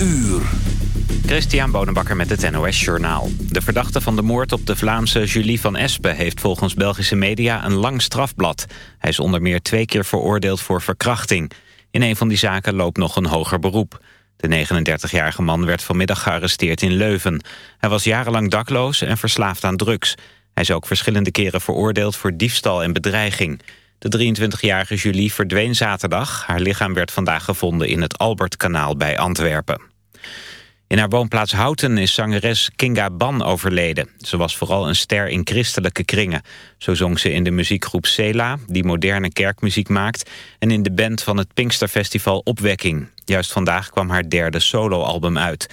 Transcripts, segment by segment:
uur. Christian Bonenbakker met het NOS Journaal. De verdachte van de moord op de Vlaamse Julie van Espen... heeft volgens Belgische media een lang strafblad. Hij is onder meer twee keer veroordeeld voor verkrachting. In een van die zaken loopt nog een hoger beroep. De 39-jarige man werd vanmiddag gearresteerd in Leuven. Hij was jarenlang dakloos en verslaafd aan drugs. Hij is ook verschillende keren veroordeeld voor diefstal en bedreiging. De 23-jarige Julie verdween zaterdag. Haar lichaam werd vandaag gevonden in het Albertkanaal bij Antwerpen. In haar woonplaats Houten is zangeres Kinga Ban overleden. Ze was vooral een ster in christelijke kringen. Zo zong ze in de muziekgroep Sela, die moderne kerkmuziek maakt... en in de band van het Pinksterfestival Opwekking. Juist vandaag kwam haar derde soloalbum uit.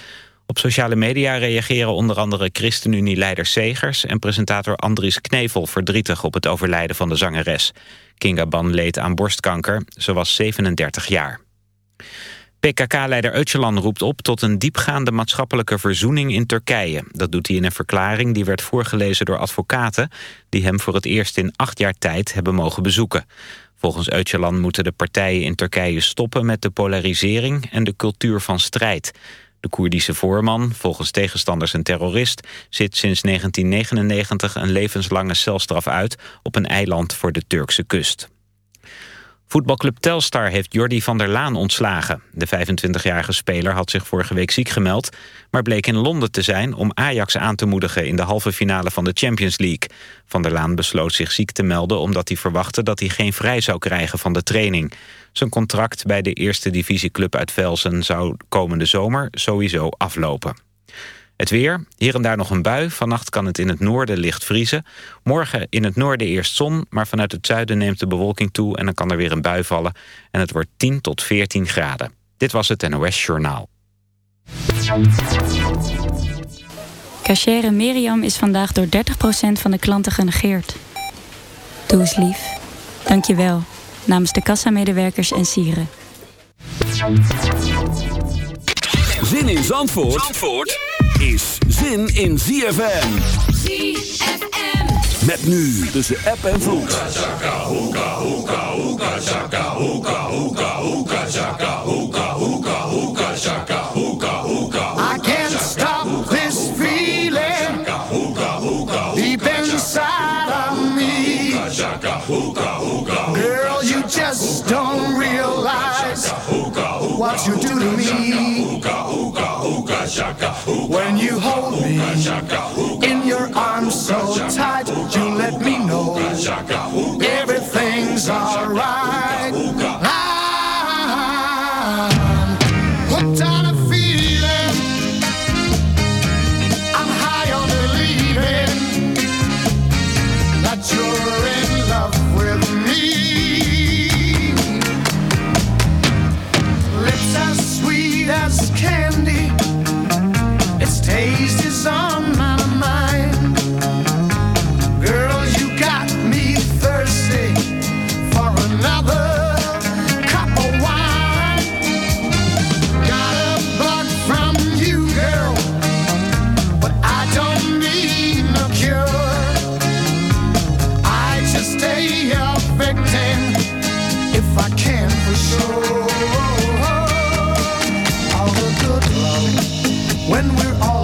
Op sociale media reageren onder andere ChristenUnie-leider Segers... en presentator Andries Knevel verdrietig op het overlijden van de zangeres. Kinga Ban leed aan borstkanker. Ze was 37 jaar. PKK-leider Öcalan roept op tot een diepgaande maatschappelijke verzoening in Turkije. Dat doet hij in een verklaring die werd voorgelezen door advocaten... die hem voor het eerst in acht jaar tijd hebben mogen bezoeken. Volgens Öcalan moeten de partijen in Turkije stoppen met de polarisering en de cultuur van strijd. De Koerdische voorman, volgens tegenstanders een terrorist... zit sinds 1999 een levenslange celstraf uit op een eiland voor de Turkse kust. Voetbalclub Telstar heeft Jordi van der Laan ontslagen. De 25-jarige speler had zich vorige week ziek gemeld... maar bleek in Londen te zijn om Ajax aan te moedigen... in de halve finale van de Champions League. Van der Laan besloot zich ziek te melden... omdat hij verwachtte dat hij geen vrij zou krijgen van de training. Zijn contract bij de eerste divisieclub uit Velsen... zou komende zomer sowieso aflopen. Het weer, hier en daar nog een bui. Vannacht kan het in het noorden licht vriezen. Morgen in het noorden eerst zon, maar vanuit het zuiden neemt de bewolking toe... en dan kan er weer een bui vallen. En het wordt 10 tot 14 graden. Dit was het NOS Journaal. Cachere Miriam is vandaag door 30% van de klanten genegeerd. Doe eens lief. Dank je wel. Namens de kassamedewerkers en sieren. Zin in Zandvoort? Zandvoort? is zin in ZFM. ZFM. Met nu tussen app en vloed. What you do to me. When you hold me in your arms so tight, you let me know everything's alright. When we're all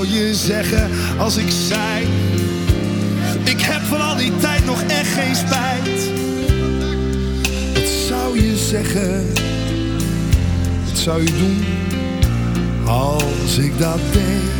zou je zeggen als ik zei, ik heb van al die tijd nog echt geen spijt? Wat zou je zeggen, wat zou je doen als ik dat deed?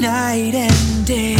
night and day.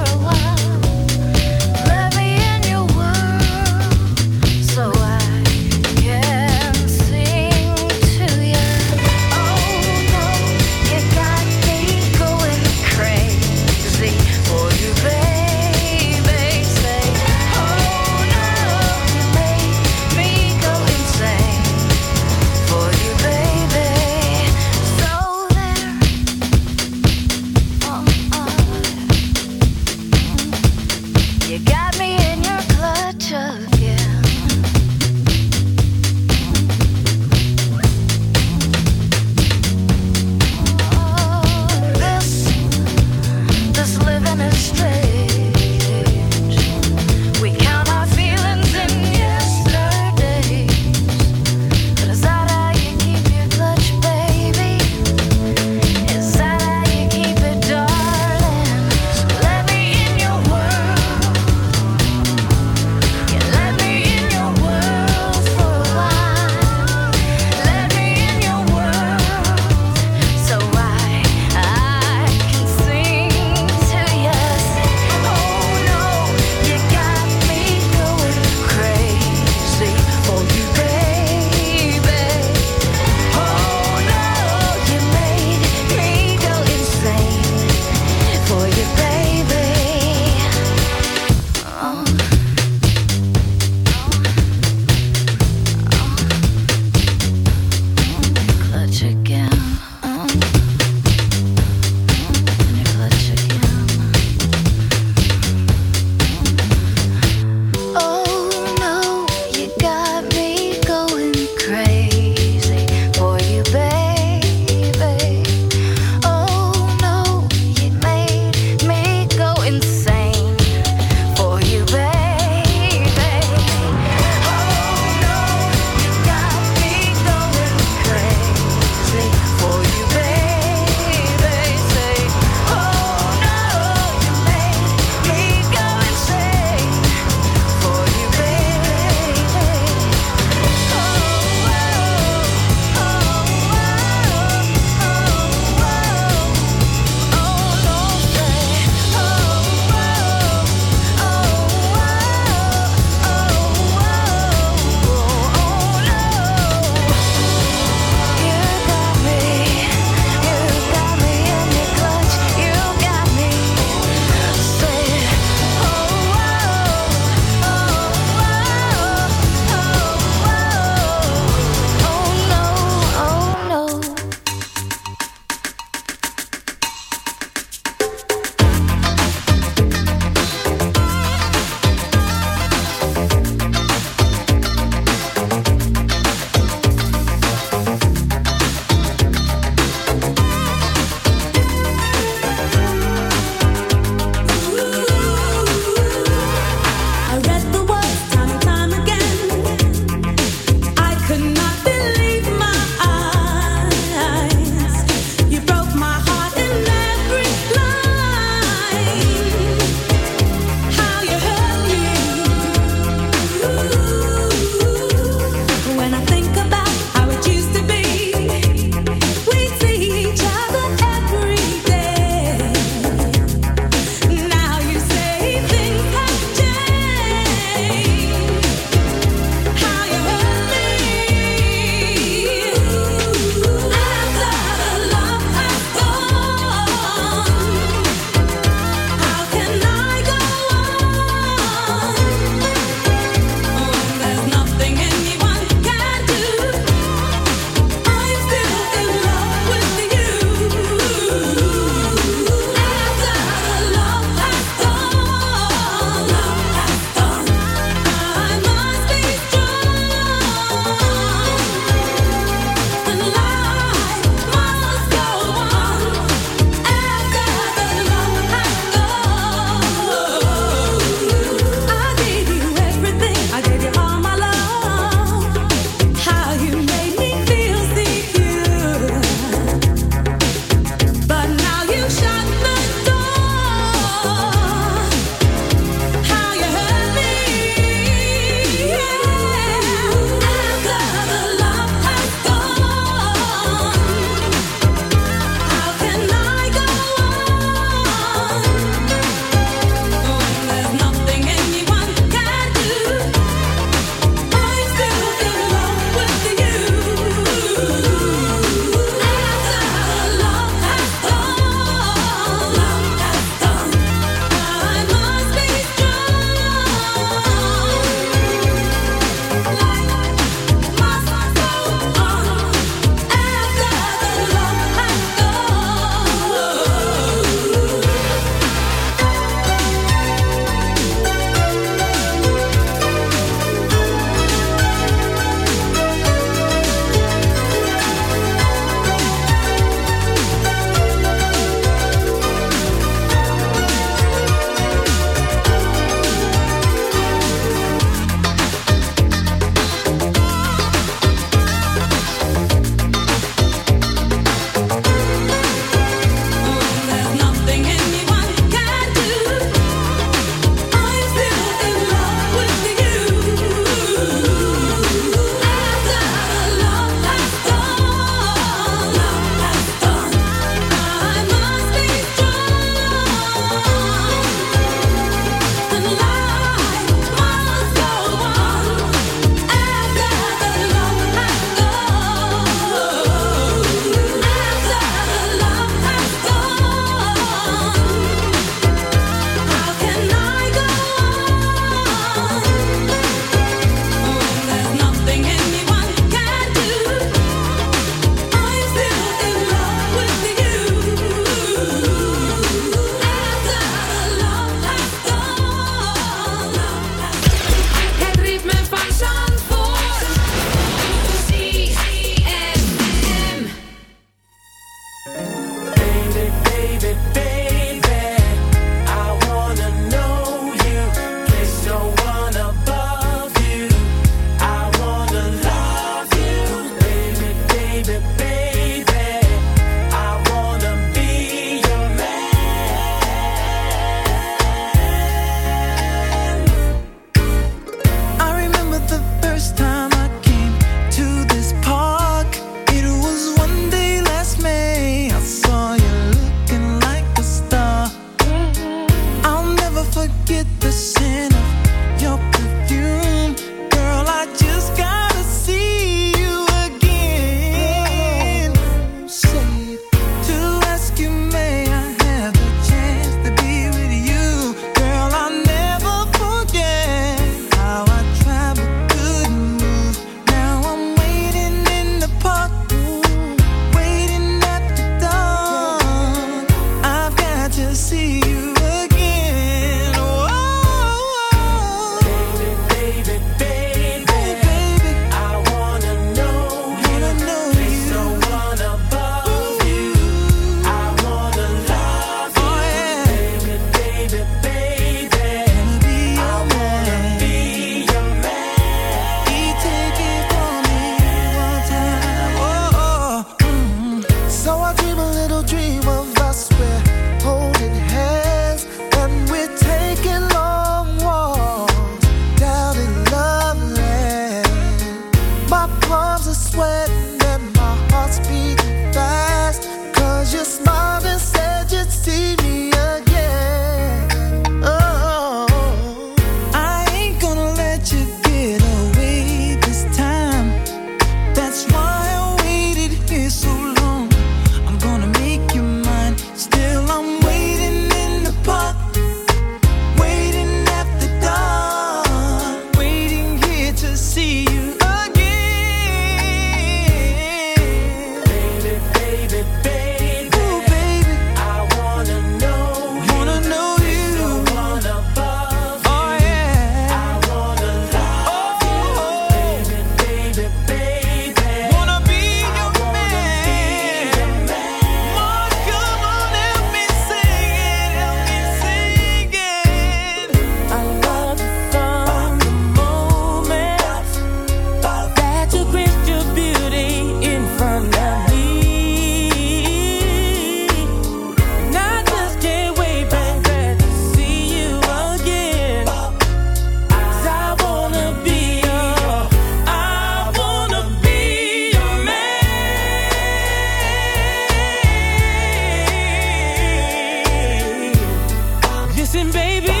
Is you